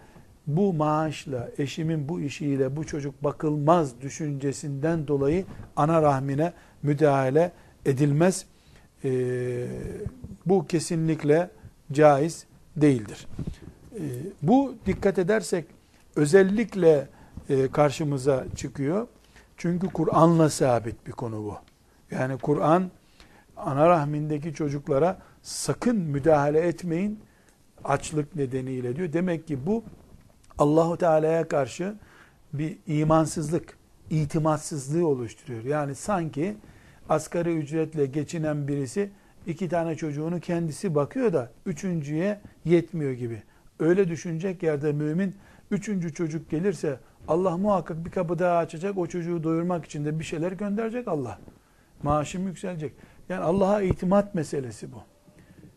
bu maaşla, eşimin bu işiyle bu çocuk bakılmaz düşüncesinden dolayı ana rahmine müdahale edilmez. Ee, bu kesinlikle caiz değildir. Ee, bu dikkat edersek özellikle e, karşımıza çıkıyor. Çünkü Kur'an'la sabit bir konu bu. Yani Kur'an ana rahmindeki çocuklara sakın müdahale etmeyin açlık nedeniyle diyor. Demek ki bu Allahu Teala'ya karşı bir imansızlık, itimatsızlığı oluşturuyor. Yani sanki asgari ücretle geçinen birisi iki tane çocuğunu kendisi bakıyor da üçüncüye yetmiyor gibi. Öyle düşünecek yerde mümin üçüncü çocuk gelirse Allah muhakkak bir kapı daha açacak. O çocuğu doyurmak için de bir şeyler gönderecek Allah. Maaşım yükselecek. Yani Allah'a itimat meselesi bu.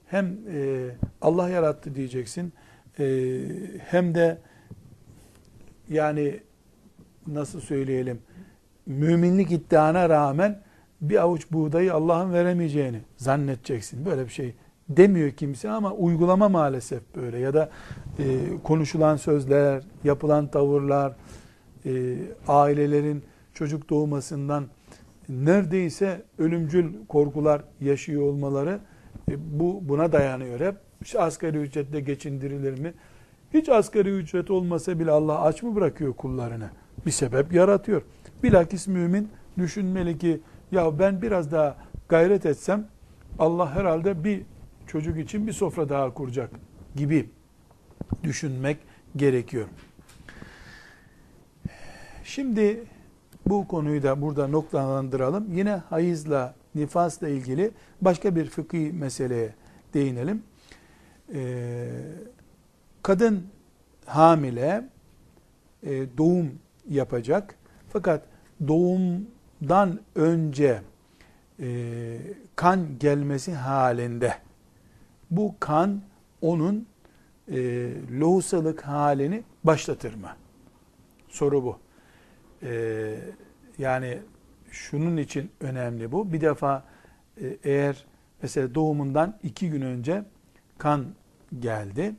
Hem e, Allah yarattı diyeceksin e, hem de yani nasıl söyleyelim müminlik iddiana rağmen bir avuç buğdayı Allah'ın veremeyeceğini zannedeceksin. Böyle bir şey demiyor kimse ama uygulama maalesef böyle ya da e, konuşulan sözler, yapılan tavırlar, e, ailelerin çocuk doğmasından neredeyse ölümcül korkular yaşıyor olmaları e, bu buna dayanıyor hep. İşte asgari ücretle geçindirilir mi? Hiç asgari ücret olmasa bile Allah aç mı bırakıyor kullarını? Bir sebep yaratıyor. Bilakis mümin düşünmeli ki ya ben biraz daha gayret etsem Allah herhalde bir çocuk için bir sofra daha kuracak gibi düşünmek gerekiyor. Şimdi bu konuyu da burada noktalandıralım. Yine hayızla, nifasla ilgili başka bir fıkhi meseleye değinelim. Ee, kadın hamile e, doğum yapacak. Fakat doğumdan önce e, kan gelmesi halinde bu kan onun e, lohusalık halini başlatır mı? Soru bu. E, yani şunun için önemli bu. Bir defa e, eğer mesela doğumundan iki gün önce kan geldi.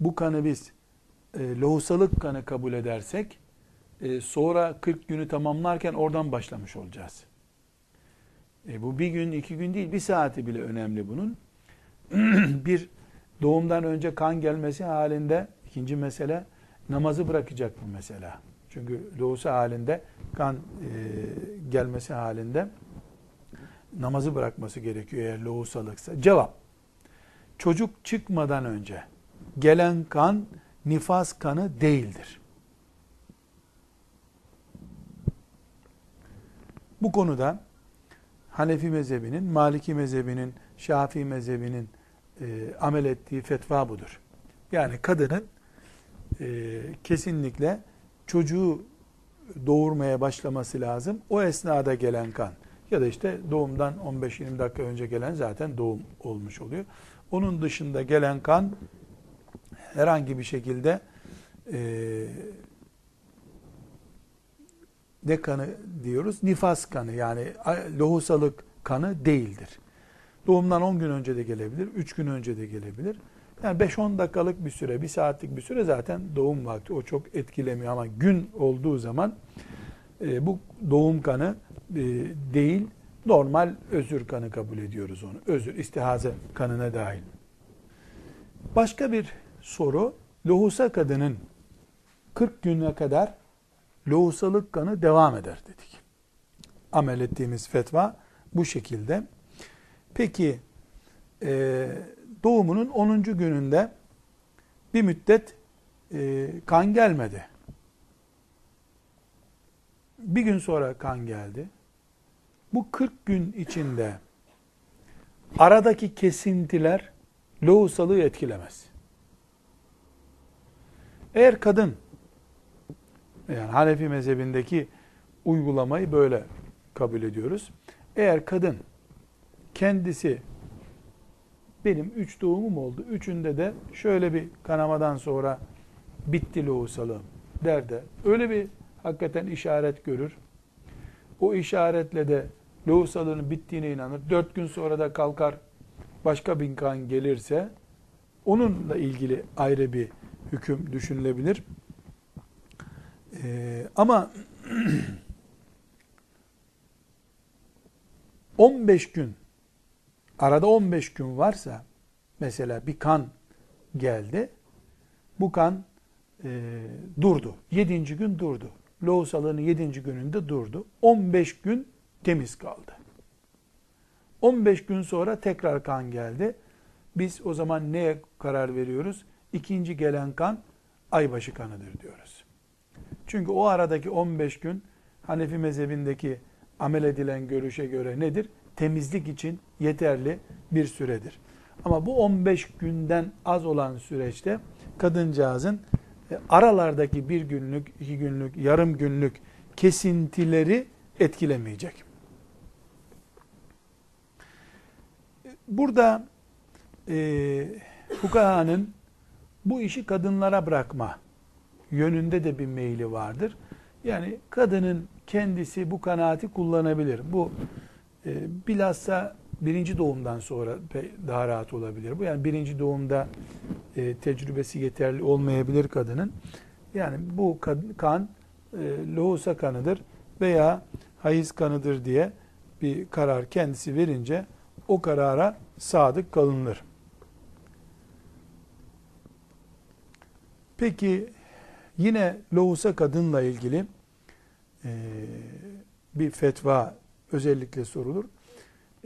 Bu kanı biz e, lohusalık kanı kabul edersek e, sonra 40 günü tamamlarken oradan başlamış olacağız. E, bu bir gün, iki gün değil, bir saati bile önemli bunun. bir doğumdan önce kan gelmesi halinde ikinci mesele namazı bırakacak mı mesela? Çünkü doğusu halinde kan e, gelmesi halinde namazı bırakması gerekiyor eğer lohusalıksa. Cevap. Çocuk çıkmadan önce gelen kan nifas kanı değildir. Bu konuda Hanefi mezhebinin, Maliki mezhebinin, Şafii mezhebinin e, amel ettiği fetva budur. Yani kadının e, kesinlikle çocuğu doğurmaya başlaması lazım. O esnada gelen kan ya da işte doğumdan 15-20 dakika önce gelen zaten doğum olmuş oluyor. Onun dışında gelen kan herhangi bir şekilde e, ne kanı diyoruz? Nifas kanı yani lohusalık kanı değildir. Doğumdan 10 gün önce de gelebilir, 3 gün önce de gelebilir. Yani 5-10 dakikalık bir süre, bir saatlik bir süre zaten doğum vakti. O çok etkilemiyor ama gün olduğu zaman e, bu doğum kanı e, değil, normal özür kanı kabul ediyoruz onu. Özür, istihaze kanına dahil. Başka bir soru, lohusa kadının 40 güne kadar lohusalık kanı devam eder dedik. Amel ettiğimiz fetva bu şekilde. Peki e, doğumunun 10. gününde bir müddet e, kan gelmedi. Bir gün sonra kan geldi. Bu 40 gün içinde aradaki kesintiler lohusalığı etkilemez. Eğer kadın yani Hanefi mezhebindeki uygulamayı böyle kabul ediyoruz. Eğer kadın kendisi benim üç doğumum oldu. Üçünde de şöyle bir kanamadan sonra bitti lohusalığım der de öyle bir hakikaten işaret görür. O işaretle de lohusalığının bittiğine inanır. Dört gün sonra da kalkar başka bir kan gelirse onunla ilgili ayrı bir hüküm düşünülebilir. Ee, ama 15 gün arada 15 gün varsa mesela bir kan geldi. Bu kan e, durdu. 7. gün durdu. Lohusalığının 7. gününde durdu. 15 gün temiz kaldı. 15 gün sonra tekrar kan geldi. Biz o zaman neye karar veriyoruz? İkinci gelen kan aybaşı kanıdır diyoruz. Çünkü o aradaki 15 gün Hanefi mezhebindeki amel edilen görüşe göre nedir? Temizlik için yeterli bir süredir. Ama bu 15 günden az olan süreçte kadıncağızın e, aralardaki bir günlük, iki günlük, yarım günlük kesintileri etkilemeyecek. Burada e, fukahanın bu işi kadınlara bırakma yönünde de bir meyli vardır. Yani kadının kendisi bu kanaati kullanabilir. Bu e, bilhassa birinci doğumdan sonra daha rahat olabilir. Bu yani birinci doğumda e, tecrübesi yeterli olmayabilir kadının. Yani bu kan, e, lohusa kanıdır veya hayız kanıdır diye bir karar kendisi verince o karara sadık kalınır. Peki yine lohusa kadınla ilgili e, bir fetva özellikle sorulur.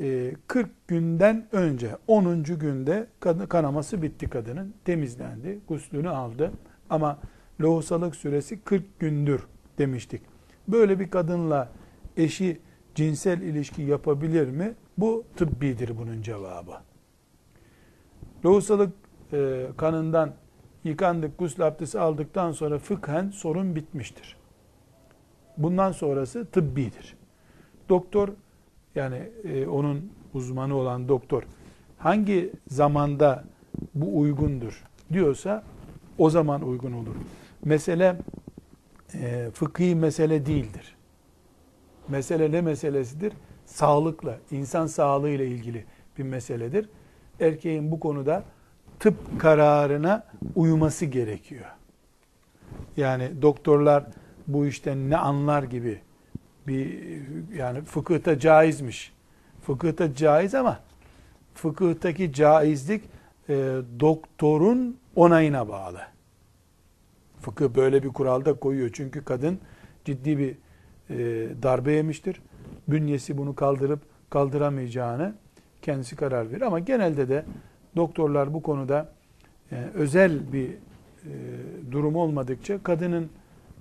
E, 40 günden önce 10. günde kanaması bitti kadının. Temizlendi, guslünü aldı. Ama lohusalık süresi 40 gündür demiştik. Böyle bir kadınla eşi cinsel ilişki yapabilir mi? Bu tıbbidir bunun cevabı. Lohusalık e, kanından yıkandık, gusül abdesti aldıktan sonra fıkhen sorun bitmiştir. Bundan sonrası tıbbidir. Doktor yani e, onun uzmanı olan doktor hangi zamanda bu uygundur diyorsa o zaman uygun olur. Mesele e, fıkhi mesele değildir. Mesele ne meselesidir? sağlıkla, insan sağlığı ile ilgili bir meseledir. Erkeğin bu konuda tıp kararına uyması gerekiyor. Yani doktorlar bu işten ne anlar gibi bir yani fıkıhta caizmiş. Fıkıhta caiz ama fıkıhtaki caizlik e, doktorun onayına bağlı. Fıkıh böyle bir kuralda koyuyor. Çünkü kadın ciddi bir e, darbe yemiştir. Bünyesi bunu kaldırıp kaldıramayacağını kendisi karar verir. Ama genelde de doktorlar bu konuda e, özel bir e, durum olmadıkça kadının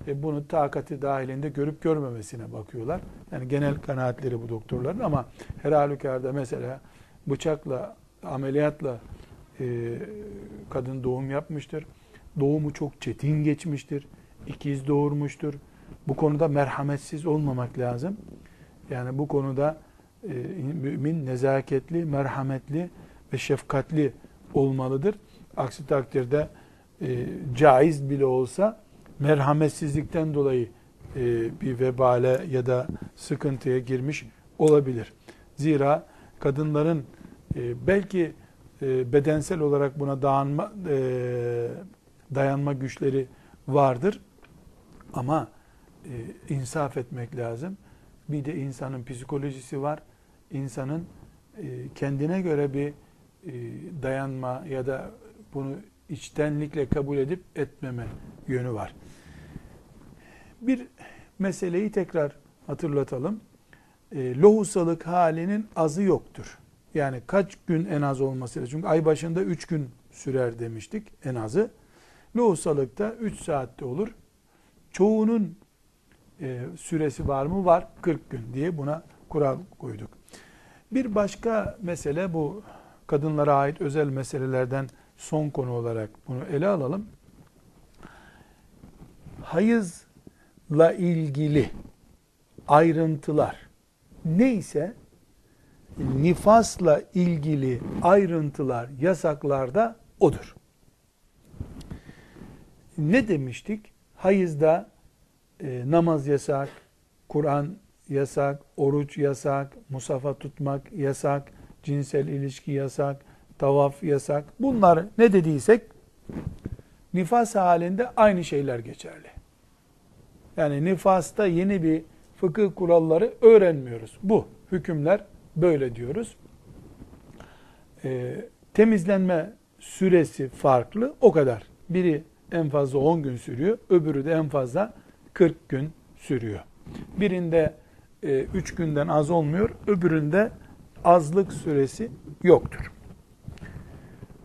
e, bunu takati dahilinde görüp görmemesine bakıyorlar. Yani genel kanaatleri bu doktorların ama her halükarda mesela bıçakla, ameliyatla e, kadın doğum yapmıştır. Doğumu çok çetin geçmiştir. İkiz doğurmuştur. Bu konuda merhametsiz olmamak lazım. Yani bu konuda e, mümin nezaketli, merhametli ve şefkatli olmalıdır. Aksi takdirde e, caiz bile olsa merhametsizlikten dolayı e, bir vebale ya da sıkıntıya girmiş olabilir. Zira kadınların e, belki e, bedensel olarak buna dayanma, e, dayanma güçleri vardır ama e, insaf etmek lazım. Bir de insanın psikolojisi var. İnsanın e, kendine göre bir dayanma ya da bunu içtenlikle kabul edip etmeme yönü var. Bir meseleyi tekrar hatırlatalım. E, lohusalık halinin azı yoktur. Yani kaç gün en az olması lazım. Çünkü ay başında 3 gün sürer demiştik en azı. Lohusalıkta 3 saatte olur. Çoğunun e, süresi var mı? Var. 40 gün diye buna kural koyduk. Bir başka mesele bu kadınlara ait özel meselelerden son konu olarak bunu ele alalım. Hayızla ilgili ayrıntılar neyse nifasla ilgili ayrıntılar yasaklarda odur. Ne demiştik? Hayızda e, namaz yasak, Kur'an yasak, oruç yasak, musafa tutmak yasak, cinsel ilişki yasak, tavaf yasak. Bunlar ne dediysek nifas halinde aynı şeyler geçerli. Yani nifasta yeni bir fıkıh kuralları öğrenmiyoruz. Bu hükümler böyle diyoruz. E, temizlenme süresi farklı o kadar. Biri en fazla 10 gün sürüyor, öbürü de en fazla 40 gün sürüyor. Birinde 3 e, günden az olmuyor, öbüründe azlık süresi yoktur.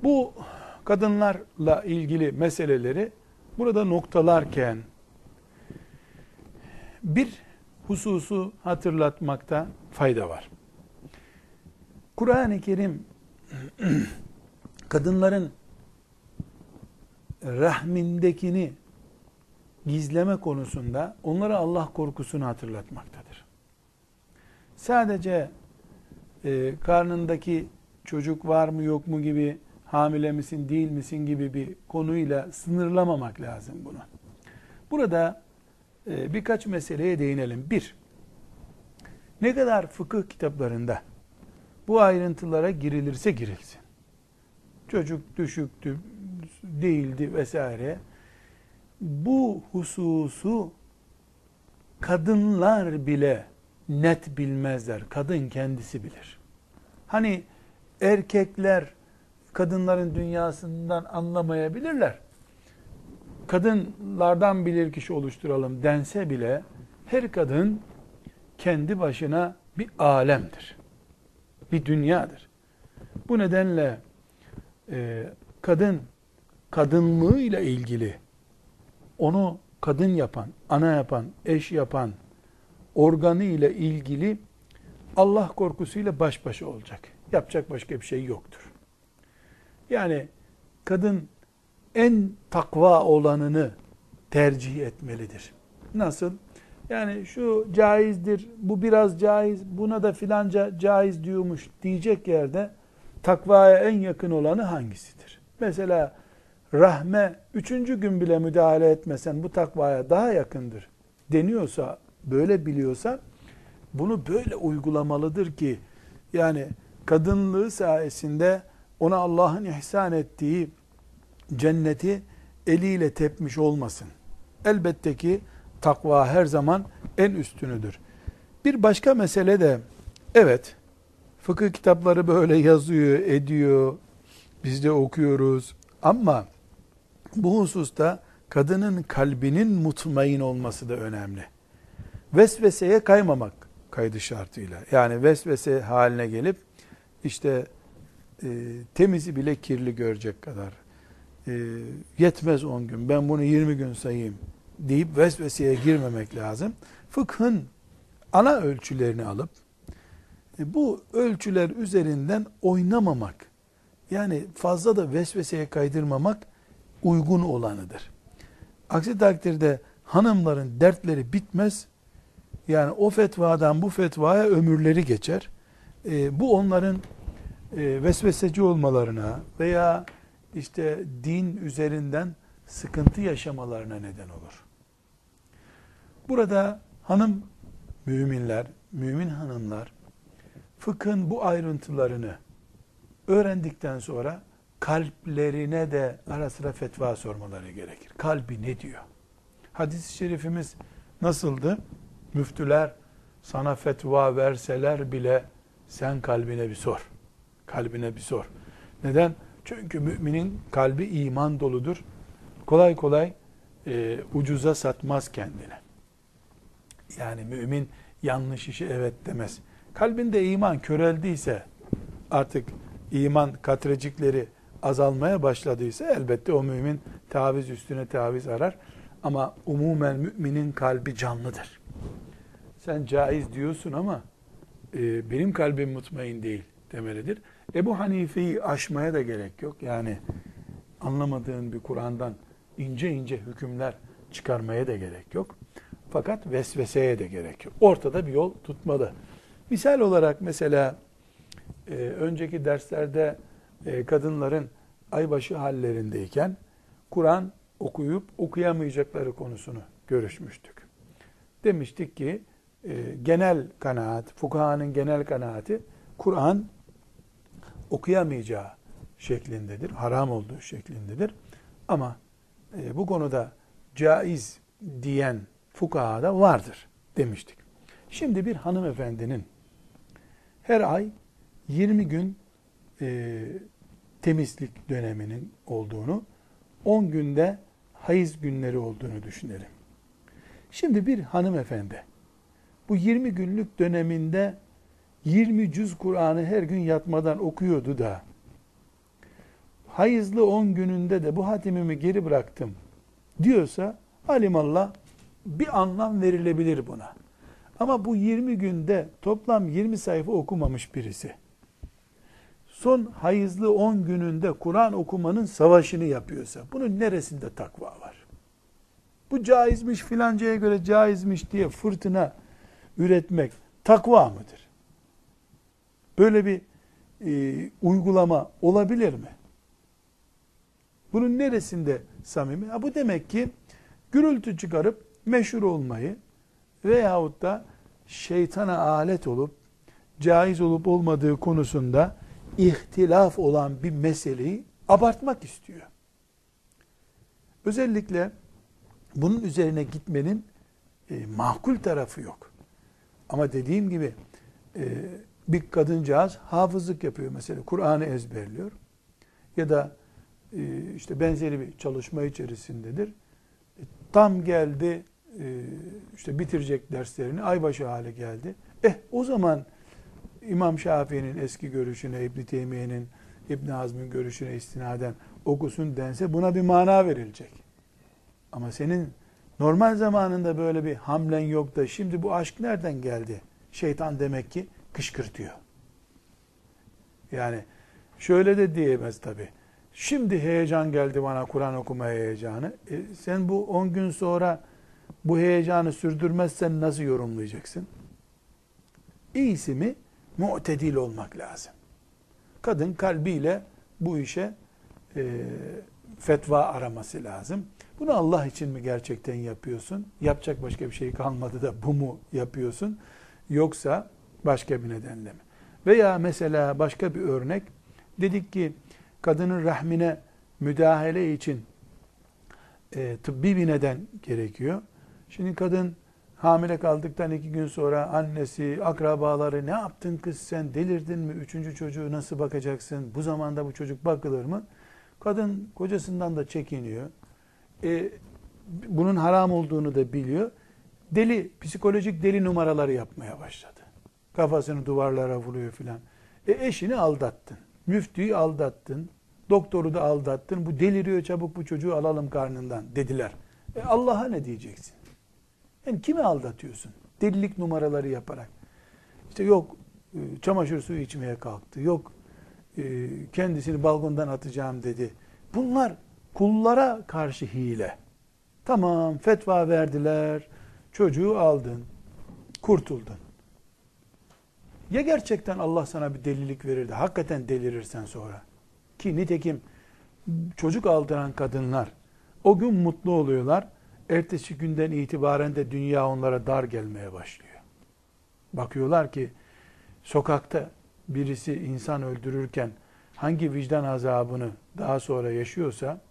Bu kadınlarla ilgili meseleleri burada noktalarken bir hususu hatırlatmakta fayda var. Kur'an-ı Kerim kadınların rahmindekini gizleme konusunda onlara Allah korkusunu hatırlatmaktadır. Sadece e, karnındaki çocuk var mı yok mu gibi hamile misin değil misin gibi bir konuyla sınırlamamak lazım bunu. Burada e, birkaç meseleye değinelim. Bir, ne kadar fıkıh kitaplarında bu ayrıntılara girilirse girilsin. Çocuk düşüktü, değildi vesaire. Bu hususu kadınlar bile net bilmezler. Kadın kendisi bilir. Hani erkekler kadınların dünyasından anlamayabilirler. Kadınlardan bilir kişi oluşturalım dense bile her kadın kendi başına bir alemdir. Bir dünyadır. Bu nedenle e, kadın kadınlığıyla ilgili onu kadın yapan, ana yapan, eş yapan organı ile ilgili Allah korkusuyla baş başa olacak. Yapacak başka bir şey yoktur. Yani kadın en takva olanını tercih etmelidir. Nasıl? Yani şu caizdir, bu biraz caiz, buna da filanca caiz diyormuş diyecek yerde takvaya en yakın olanı hangisidir? Mesela rahme üçüncü gün bile müdahale etmesen bu takvaya daha yakındır deniyorsa, böyle biliyorsa bunu böyle uygulamalıdır ki yani kadınlığı sayesinde ona Allah'ın ihsan ettiği cenneti eliyle tepmiş olmasın. Elbette ki takva her zaman en üstünüdür. Bir başka mesele de evet fıkıh kitapları böyle yazıyor, ediyor. Biz de okuyoruz. Ama bu hususta kadının kalbinin mutmain olması da önemli. Vesveseye kaymamak kaydı şartıyla. Yani vesvese haline gelip işte e, temizi bile kirli görecek kadar e, yetmez 10 gün ben bunu 20 gün sayayım deyip vesveseye girmemek lazım. Fıkhın ana ölçülerini alıp e, bu ölçüler üzerinden oynamamak yani fazla da vesveseye kaydırmamak uygun olanıdır. Aksi takdirde hanımların dertleri bitmez. Yani o fetvadan bu fetvaya ömürleri geçer. E, bu onların e, vesveseci olmalarına veya işte din üzerinden sıkıntı yaşamalarına neden olur. Burada hanım müminler, mümin hanımlar fıkhın bu ayrıntılarını öğrendikten sonra kalplerine de ara sıra fetva sormaları gerekir. Kalbi ne diyor? Hadis-i şerifimiz nasıldı? Müftüler sana fetva verseler bile sen kalbine bir sor. Kalbine bir sor. Neden? Çünkü müminin kalbi iman doludur. Kolay kolay e, ucuza satmaz kendini. Yani mümin yanlış işi evet demez. Kalbinde iman köreldiyse artık iman katrecikleri azalmaya başladıysa elbette o mümin taviz üstüne taviz arar. Ama umumen müminin kalbi canlıdır. Sen caiz diyorsun ama e, benim kalbim mutmain değil demelidir. Ebu Hanife'yi aşmaya da gerek yok. Yani anlamadığın bir Kur'an'dan ince ince hükümler çıkarmaya da gerek yok. Fakat vesveseye de gerek yok. Ortada bir yol tutmalı. Misal olarak mesela e, önceki derslerde e, kadınların aybaşı hallerindeyken Kur'an okuyup okuyamayacakları konusunu görüşmüştük. Demiştik ki genel kanaat, fukahanın genel kanaati Kur'an okuyamayacağı şeklindedir. Haram olduğu şeklindedir. Ama e, bu konuda caiz diyen fukaha da vardır demiştik. Şimdi bir hanımefendinin her ay 20 gün e, temizlik döneminin olduğunu, 10 günde hayız günleri olduğunu düşünelim. Şimdi bir hanımefendi bu 20 günlük döneminde 20 cüz Kur'an'ı her gün yatmadan okuyordu da hayızlı 10 gününde de bu hatimimi geri bıraktım diyorsa alimallah bir anlam verilebilir buna. Ama bu 20 günde toplam 20 sayfa okumamış birisi. Son hayızlı 10 gününde Kur'an okumanın savaşını yapıyorsa bunun neresinde takva var? Bu caizmiş filancaya göre caizmiş diye fırtına üretmek takva mıdır? Böyle bir e, uygulama olabilir mi? Bunun neresinde samimi? Ha, bu demek ki gürültü çıkarıp meşhur olmayı veyahut da şeytana alet olup caiz olup olmadığı konusunda ihtilaf olan bir meseleyi abartmak istiyor. Özellikle bunun üzerine gitmenin e, makul tarafı yok. Ama dediğim gibi e, bir kadıncağız hafızlık yapıyor mesela Kur'an'ı ezberliyor ya da e, işte benzeri bir çalışma içerisindedir. E, tam geldi e, işte bitirecek derslerini aybaşı hale geldi. Eh o zaman İmam Şafii'nin eski görüşüne, İbn Teymiye'nin, İbn Hazm'ın görüşüne istinaden okusun dense buna bir mana verilecek. Ama senin normal zamanında böyle bir hamlen yok da şimdi bu aşk nereden geldi? Şeytan demek ki kışkırtıyor. Yani şöyle de diyemez tabi. Şimdi heyecan geldi bana Kur'an okuma heyecanı. E, sen bu 10 gün sonra bu heyecanı sürdürmezsen nasıl yorumlayacaksın? İyisi mi? Mu'tedil olmak lazım. Kadın kalbiyle bu işe e, fetva araması lazım. Bunu Allah için mi gerçekten yapıyorsun? Yapacak başka bir şey kalmadı da bu mu yapıyorsun? yoksa başka bir nedenle mi? Veya mesela başka bir örnek dedik ki kadının rahmine müdahale için e, tıbbi bir neden gerekiyor. Şimdi kadın hamile kaldıktan iki gün sonra annesi, akrabaları ne yaptın kız sen delirdin mi? Üçüncü çocuğu nasıl bakacaksın? Bu zamanda bu çocuk bakılır mı? Kadın kocasından da çekiniyor. E, bunun haram olduğunu da biliyor. Deli, psikolojik deli numaraları yapmaya başladı. Kafasını duvarlara vuruyor filan. E eşini aldattın. Müftüyü aldattın. Doktoru da aldattın. Bu deliriyor çabuk bu çocuğu alalım karnından dediler. E Allah'a ne diyeceksin? Yani kimi aldatıyorsun? Delilik numaraları yaparak. İşte yok e, çamaşır suyu içmeye kalktı. Yok kendisini balkondan atacağım dedi. Bunlar kullara karşı hile. Tamam fetva verdiler. Çocuğu aldın. Kurtuldun. Ya gerçekten Allah sana bir delilik verirdi. Hakikaten delirirsen sonra. Ki nitekim çocuk aldıran kadınlar o gün mutlu oluyorlar. Ertesi günden itibaren de dünya onlara dar gelmeye başlıyor. Bakıyorlar ki sokakta birisi insan öldürürken hangi vicdan azabını daha sonra yaşıyorsa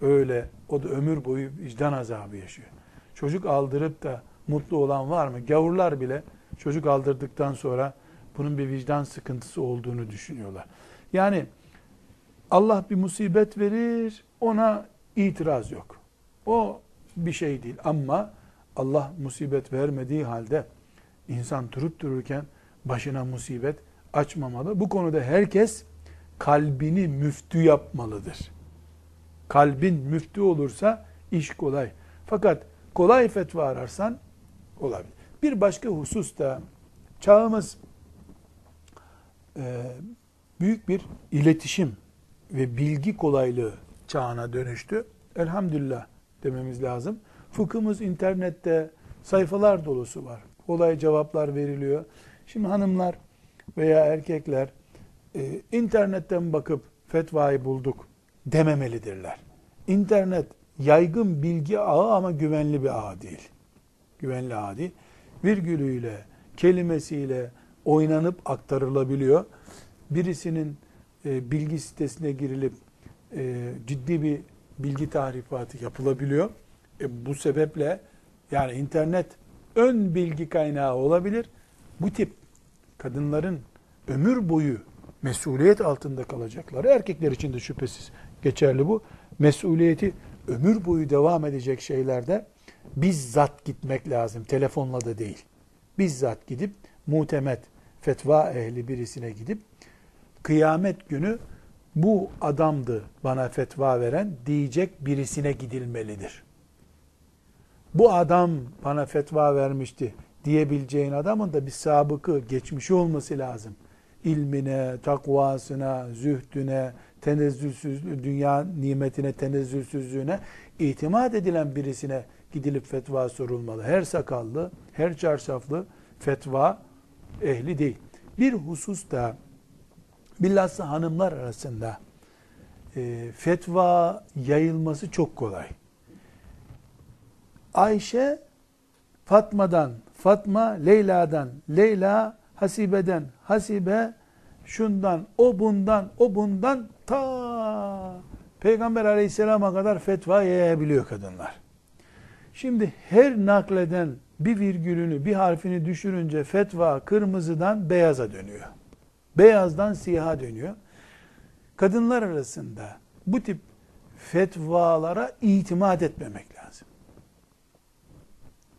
öyle o da ömür boyu vicdan azabı yaşıyor. Çocuk aldırıp da mutlu olan var mı? Gavurlar bile çocuk aldırdıktan sonra bunun bir vicdan sıkıntısı olduğunu düşünüyorlar. Yani Allah bir musibet verir, ona itiraz yok. O bir şey değil ama Allah musibet vermediği halde insan durup dururken başına musibet açmamalı. Bu konuda herkes kalbini müftü yapmalıdır. Kalbin müftü olursa iş kolay. Fakat kolay fetva ararsan olabilir. Bir başka husus da çağımız e, büyük bir iletişim ve bilgi kolaylığı çağına dönüştü. Elhamdülillah dememiz lazım. Fıkhımız internette sayfalar dolusu var. Kolay cevaplar veriliyor. Şimdi hanımlar veya erkekler e, internetten bakıp fetvayı bulduk dememelidirler. İnternet yaygın bilgi ağı ama güvenli bir ağ değil. Güvenli ağ değil. Virgülüyle, kelimesiyle oynanıp aktarılabiliyor. Birisinin e, bilgi sitesine girilip e, ciddi bir bilgi tahrifatı yapılabiliyor. E, bu sebeple yani internet ön bilgi kaynağı olabilir. Bu tip kadınların ömür boyu mesuliyet altında kalacakları, erkekler için de şüphesiz geçerli bu. Mesuliyeti ömür boyu devam edecek şeylerde bizzat gitmek lazım. Telefonla da değil. Bizzat gidip muhtemet, fetva ehli birisine gidip kıyamet günü bu adamdı bana fetva veren diyecek birisine gidilmelidir. Bu adam bana fetva vermişti diyebileceğin adamın da bir sabıkı, geçmişi olması lazım. İlmine, takvasına, zühdüne, tenezzülsüz, dünya nimetine, tenezzülsüzlüğüne itimat edilen birisine gidilip fetva sorulmalı. Her sakallı, her çarşaflı fetva ehli değil. Bir husus da bilhassa hanımlar arasında e, fetva yayılması çok kolay. Ayşe Fatma'dan, Fatma Leyla'dan, Leyla Hasibe'den, Hasibe şundan, o bundan, o bundan ta Peygamber aleyhisselama kadar fetva yayabiliyor kadınlar. Şimdi her nakleden bir virgülünü, bir harfini düşürünce fetva kırmızıdan beyaza dönüyor. Beyazdan siyaha dönüyor. Kadınlar arasında bu tip fetvalara itimat etmemek lazım.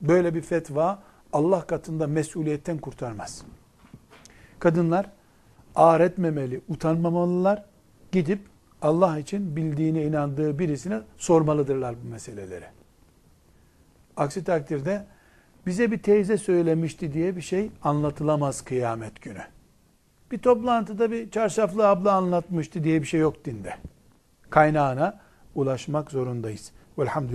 Böyle bir fetva Allah katında mesuliyetten kurtarmaz. Kadınlar ağır etmemeli, utanmamalılar. Gidip Allah için bildiğine inandığı birisine sormalıdırlar bu meseleleri. Aksi takdirde bize bir teyze söylemişti diye bir şey anlatılamaz kıyamet günü. Bir toplantıda bir çarşaflı abla anlatmıştı diye bir şey yok dinde. Kaynağına ulaşmak zorundayız. Velhamdülillah.